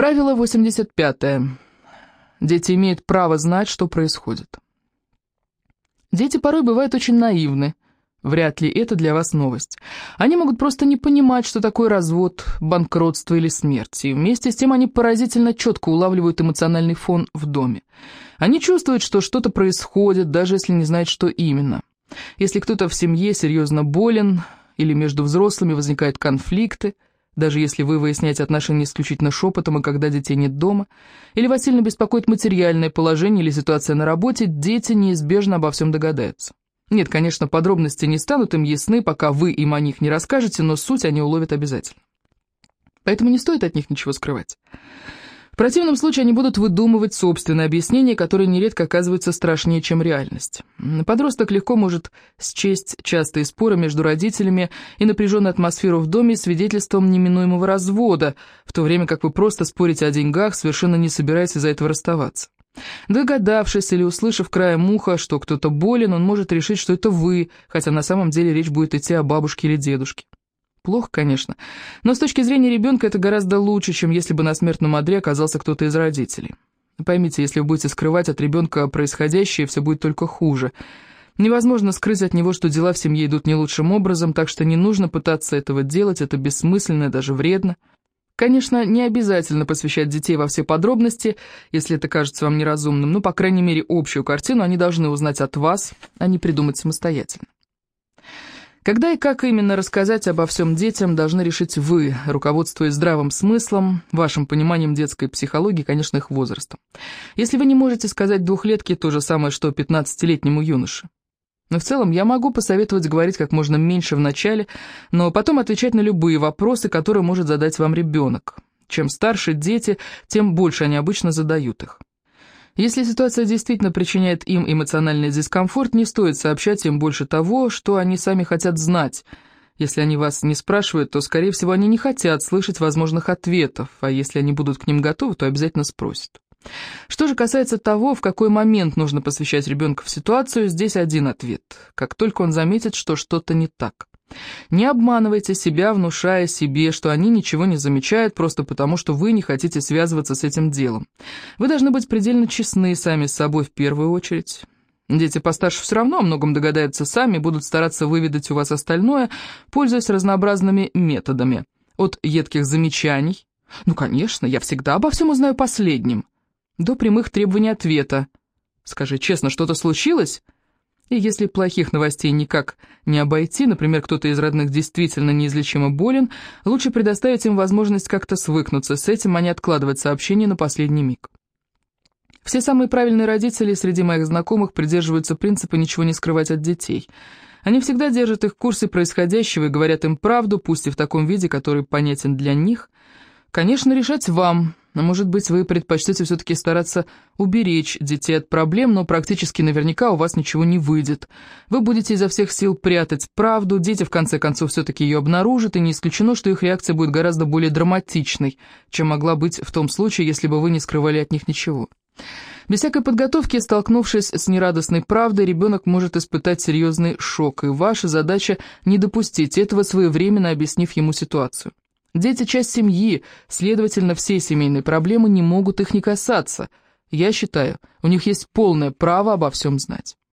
Правило 85. Дети имеют право знать, что происходит. Дети порой бывают очень наивны. Вряд ли это для вас новость. Они могут просто не понимать, что такое развод, банкротство или смерть. И вместе с тем они поразительно четко улавливают эмоциональный фон в доме. Они чувствуют, что что-то происходит, даже если не знают, что именно. Если кто-то в семье серьезно болен, или между взрослыми возникают конфликты, даже если вы выясняете отношения исключительно шепотом и когда детей нет дома, или вас сильно беспокоит материальное положение или ситуация на работе, дети неизбежно обо всем догадаются. Нет, конечно, подробности не станут им ясны, пока вы им о них не расскажете, но суть они уловят обязательно. Поэтому не стоит от них ничего скрывать. Противном случае они будут выдумывать собственные объяснения, которые нередко оказываются страшнее, чем реальность. Подросток легко может счесть частые споры между родителями и напряженную атмосферу в доме свидетельством неминуемого развода, в то время как вы просто спорите о деньгах, совершенно не собираетесь из-за этого расставаться. Догадавшись или услышав краем уха, что кто-то болен, он может решить, что это вы, хотя на самом деле речь будет идти о бабушке или дедушке. Плохо, конечно, но с точки зрения ребенка это гораздо лучше, чем если бы на смертном одре оказался кто-то из родителей. Поймите, если вы будете скрывать от ребенка происходящее, все будет только хуже. Невозможно скрыть от него, что дела в семье идут не лучшим образом, так что не нужно пытаться этого делать, это бессмысленно и даже вредно. Конечно, не обязательно посвящать детей во все подробности, если это кажется вам неразумным, но, по крайней мере, общую картину они должны узнать от вас, а не придумать самостоятельно. Когда и как именно рассказать обо всем детям, должны решить вы, руководствуясь здравым смыслом, вашим пониманием детской психологии, конечно, их возрастом. Если вы не можете сказать двухлетке то же самое, что пятнадцатилетнему юноше. Но в целом я могу посоветовать говорить как можно меньше в начале, но потом отвечать на любые вопросы, которые может задать вам ребенок. Чем старше дети, тем больше они обычно задают их. Если ситуация действительно причиняет им эмоциональный дискомфорт, не стоит сообщать им больше того, что они сами хотят знать. Если они вас не спрашивают, то, скорее всего, они не хотят слышать возможных ответов, а если они будут к ним готовы, то обязательно спросят. Что же касается того, в какой момент нужно посвящать ребенка в ситуацию, здесь один ответ. Как только он заметит, что что-то не так. Не обманывайте себя, внушая себе, что они ничего не замечают просто потому, что вы не хотите связываться с этим делом. Вы должны быть предельно честны сами с собой в первую очередь. Дети постарше все равно о многом догадаются сами, будут стараться выведать у вас остальное, пользуясь разнообразными методами. От едких замечаний, ну, конечно, я всегда обо всем узнаю последним, до прямых требований ответа. Скажи честно, что-то случилось? И если плохих новостей никак не обойти, например, кто-то из родных действительно неизлечимо болен, лучше предоставить им возможность как-то свыкнуться с этим, а не откладывать сообщение на последний миг. Все самые правильные родители среди моих знакомых придерживаются принципа ничего не скрывать от детей. Они всегда держат их в курсе происходящего и говорят им правду, пусть и в таком виде, который понятен для них. Конечно, решать вам, но, может быть, вы предпочтете все-таки стараться уберечь детей от проблем, но практически наверняка у вас ничего не выйдет. Вы будете изо всех сил прятать правду, дети в конце концов все-таки ее обнаружат, и не исключено, что их реакция будет гораздо более драматичной, чем могла быть в том случае, если бы вы не скрывали от них ничего. Без всякой подготовки, столкнувшись с нерадостной правдой, ребенок может испытать серьезный шок, и ваша задача не допустить этого, своевременно объяснив ему ситуацию. Дети – часть семьи, следовательно, все семейные проблемы не могут их не касаться. Я считаю, у них есть полное право обо всем знать.